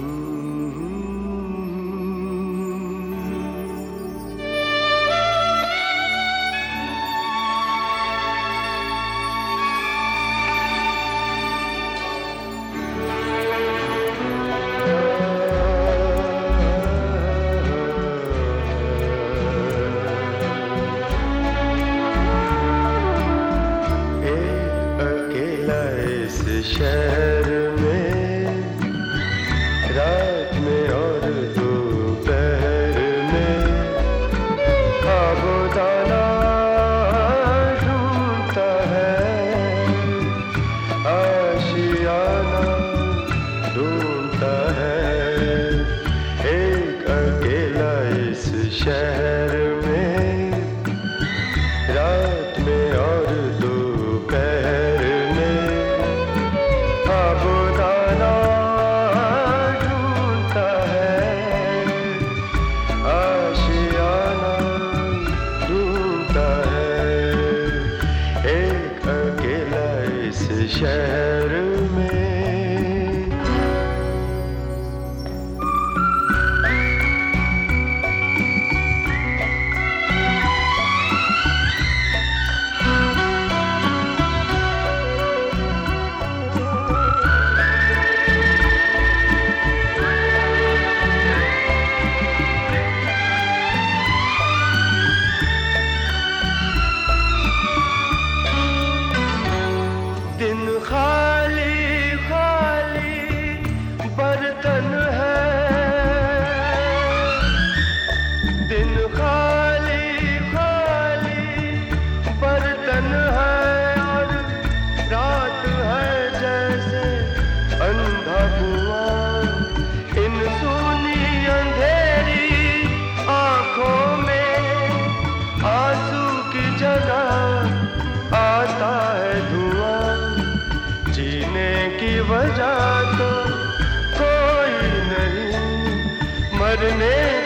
Mm. शहर में, रात में और दोपहर में आबोदाना ढूंढता है, आशियाना ढूंढता है, एक अकेला इस शहर मरने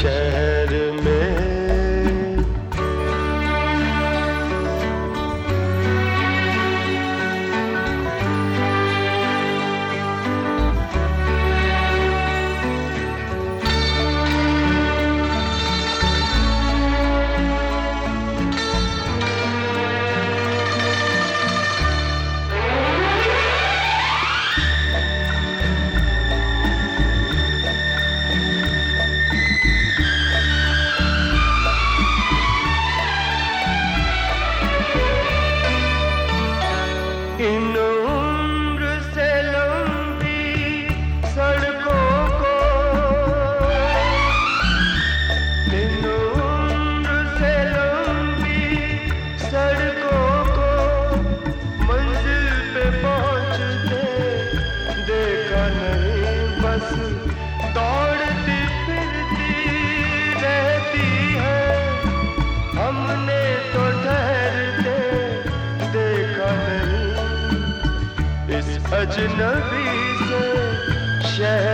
शहर अजनबी से शहर